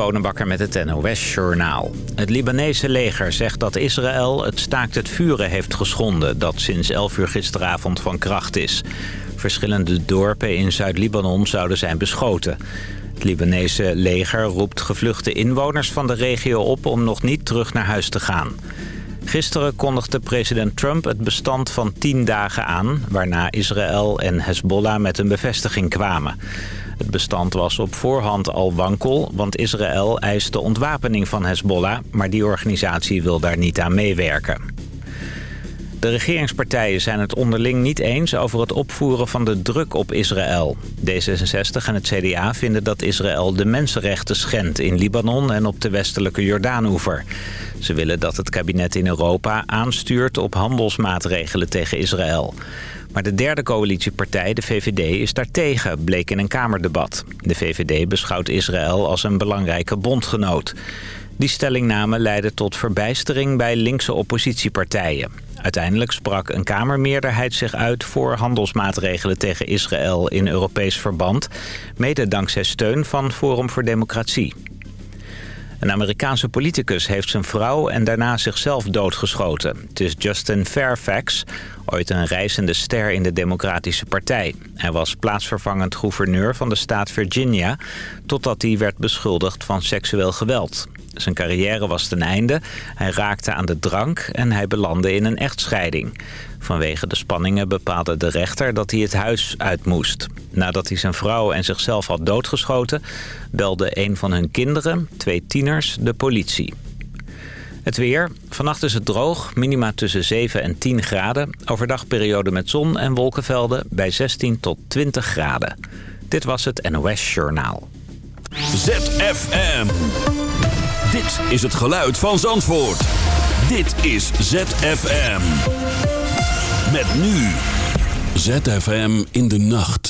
Bonenbakker met het NOS-journaal. Het Libanese leger zegt dat Israël het staakt het vuren heeft geschonden... dat sinds 11 uur gisteravond van kracht is. Verschillende dorpen in Zuid-Libanon zouden zijn beschoten. Het Libanese leger roept gevluchte inwoners van de regio op... om nog niet terug naar huis te gaan. Gisteren kondigde president Trump het bestand van 10 dagen aan... waarna Israël en Hezbollah met een bevestiging kwamen... Het bestand was op voorhand al wankel, want Israël eist de ontwapening van Hezbollah... maar die organisatie wil daar niet aan meewerken. De regeringspartijen zijn het onderling niet eens over het opvoeren van de druk op Israël. D66 en het CDA vinden dat Israël de mensenrechten schendt in Libanon en op de westelijke Jordaanoever. Ze willen dat het kabinet in Europa aanstuurt op handelsmaatregelen tegen Israël. Maar de derde coalitiepartij, de VVD, is daartegen, bleek in een Kamerdebat. De VVD beschouwt Israël als een belangrijke bondgenoot. Die stellingname leidde tot verbijstering bij linkse oppositiepartijen. Uiteindelijk sprak een Kamermeerderheid zich uit voor handelsmaatregelen tegen Israël in Europees verband. Mede dankzij steun van Forum voor Democratie. Een Amerikaanse politicus heeft zijn vrouw en daarna zichzelf doodgeschoten. Het is Justin Fairfax, ooit een reizende ster in de Democratische Partij. Hij was plaatsvervangend gouverneur van de staat Virginia... totdat hij werd beschuldigd van seksueel geweld. Zijn carrière was ten einde, hij raakte aan de drank en hij belandde in een echtscheiding. Vanwege de spanningen bepaalde de rechter dat hij het huis uit moest. Nadat hij zijn vrouw en zichzelf had doodgeschoten... belde een van hun kinderen, twee tieners, de politie. Het weer. Vannacht is het droog, minima tussen 7 en 10 graden. Overdag periode met zon en wolkenvelden bij 16 tot 20 graden. Dit was het NOS Journaal. ZFM. Dit is het geluid van Zandvoort. Dit is ZFM. Met nu. ZFM in de nacht.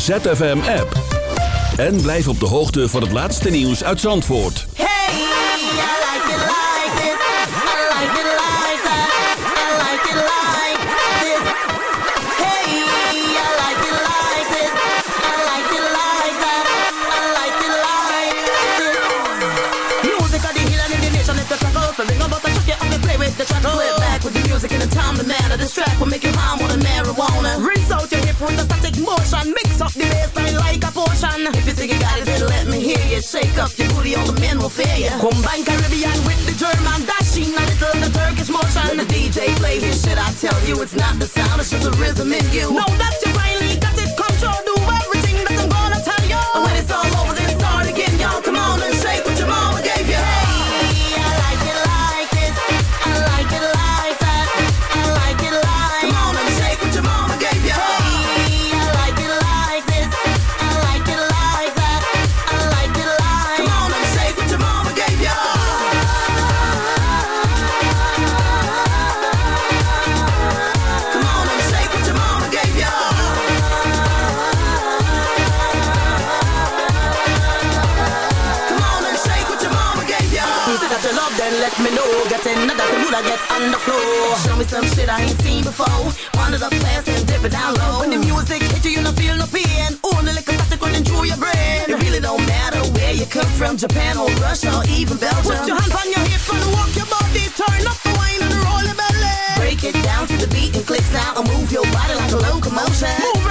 ZFM-app. En blijf op de hoogte van het laatste nieuws uit Zandvoort. Hey, I like it like this. I like it like that. I like it like this. Hey, I like it like this. I like it like. I like it like this. Music the in marijuana. Shake up your booty, all the men will fear you. Combine Caribbean with the German dashing, a little the Turkish motion. When the DJ play his shit, I tell you it's not the sound, it's just the rhythm in you. Know that you know. Get that the mood I get on the floor. Show me some shit I ain't seen before. One of the fast and dip it down low. When the music hit you, you don't feel no pain. Only like a static running through your brain. It really don't matter where you come from, Japan or Russia or even Belgium. Put your hands on your hip and walk your body. Turn up the wine and roll your belly. Break it down to the beat and click sound and move your body like a locomotion. Move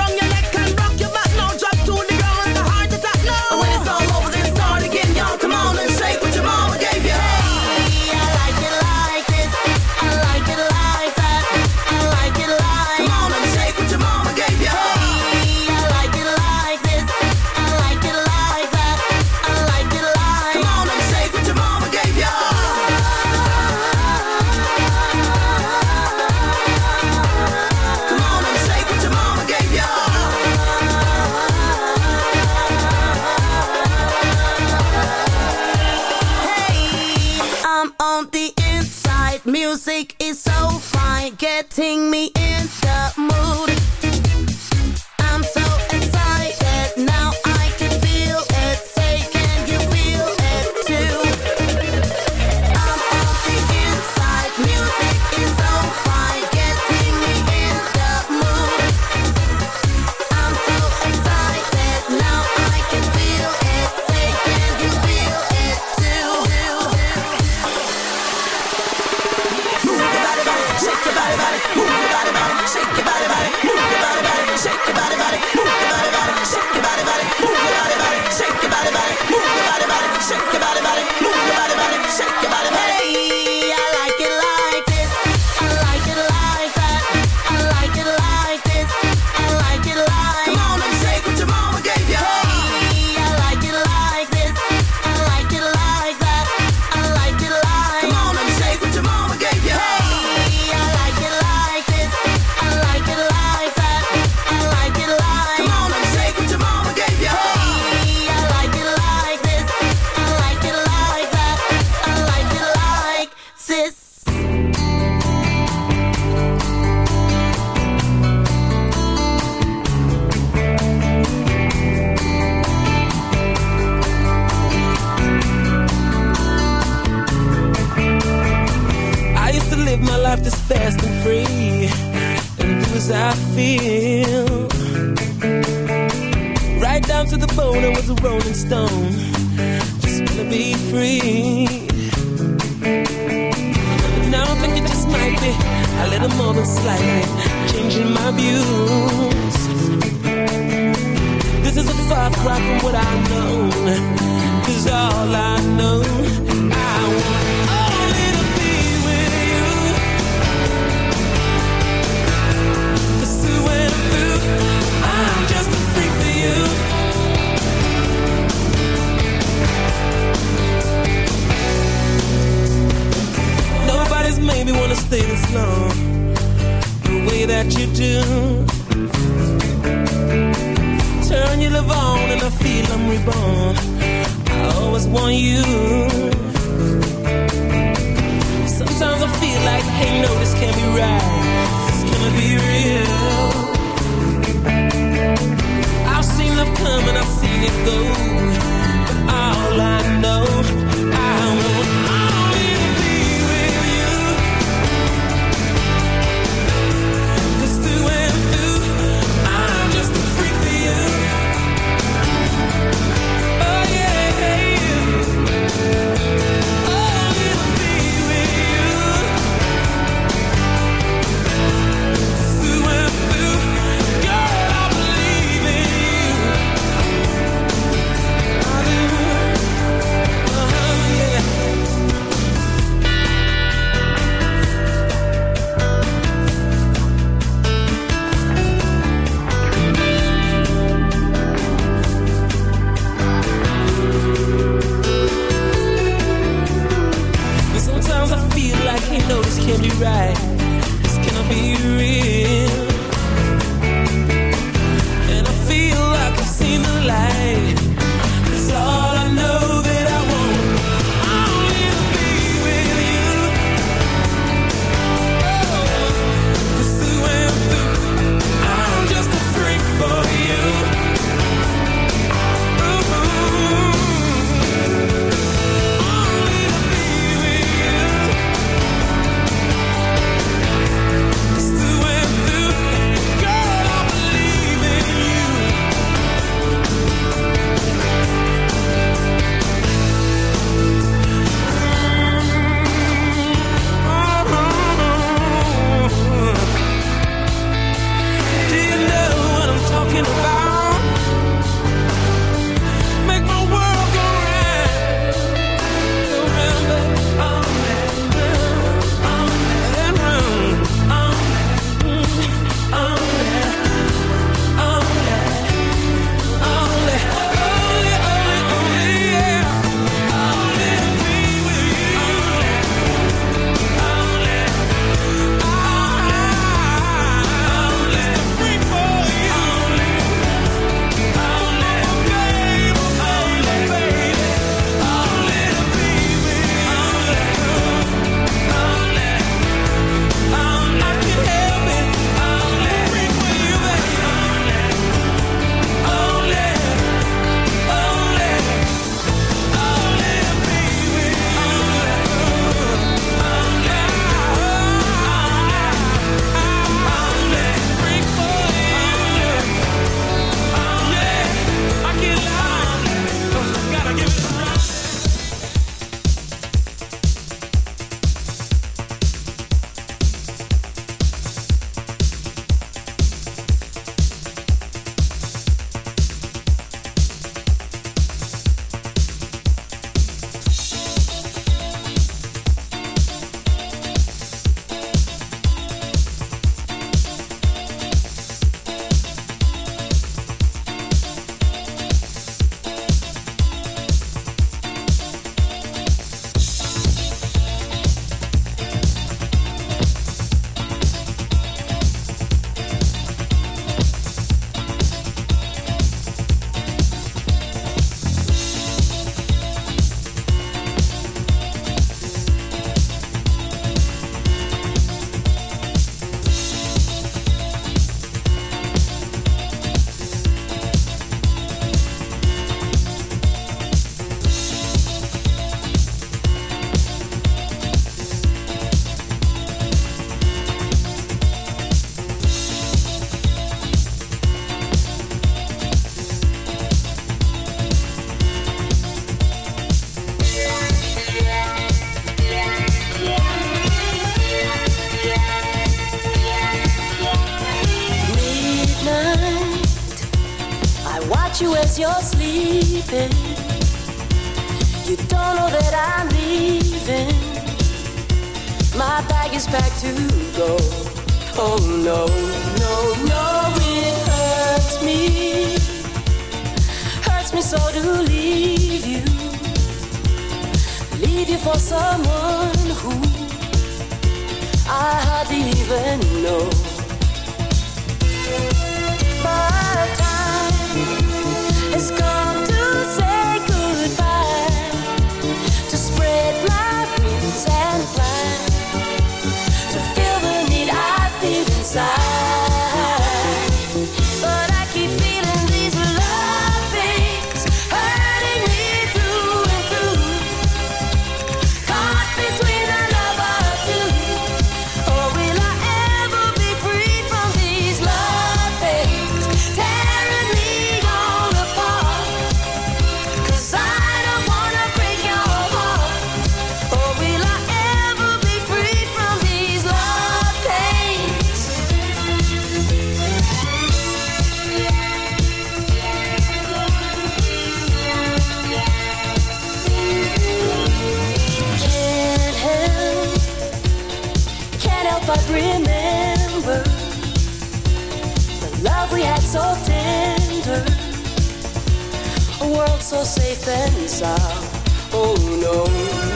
world so safe and sound. Oh no,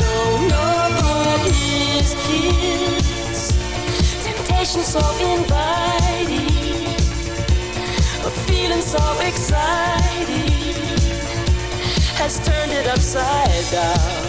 no, nobody's kiss. Temptation so inviting, a feeling so exciting has turned it upside down.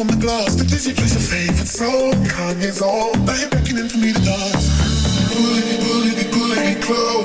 from the glass. The dizzy plays your favorite song. Kanye's on. Now you're beckoning for me to dance. Pulling me, pulling me, pulling it, close.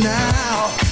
Now.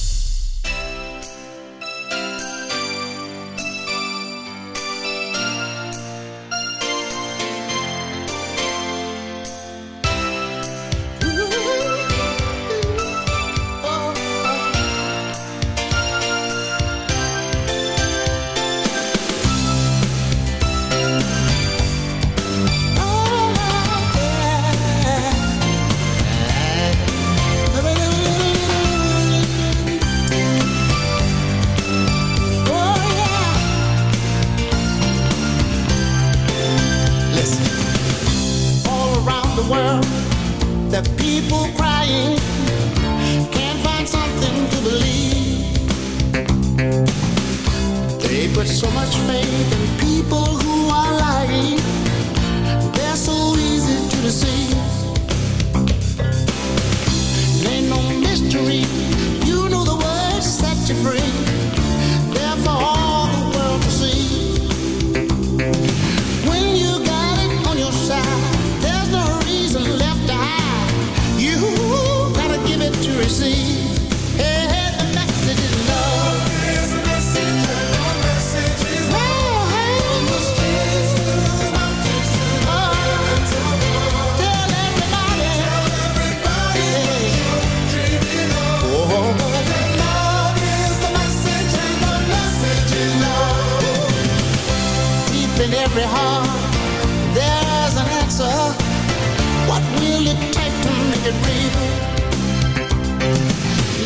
in every heart there's an answer. What will it take to make it real?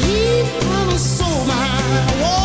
Leave from a soul, my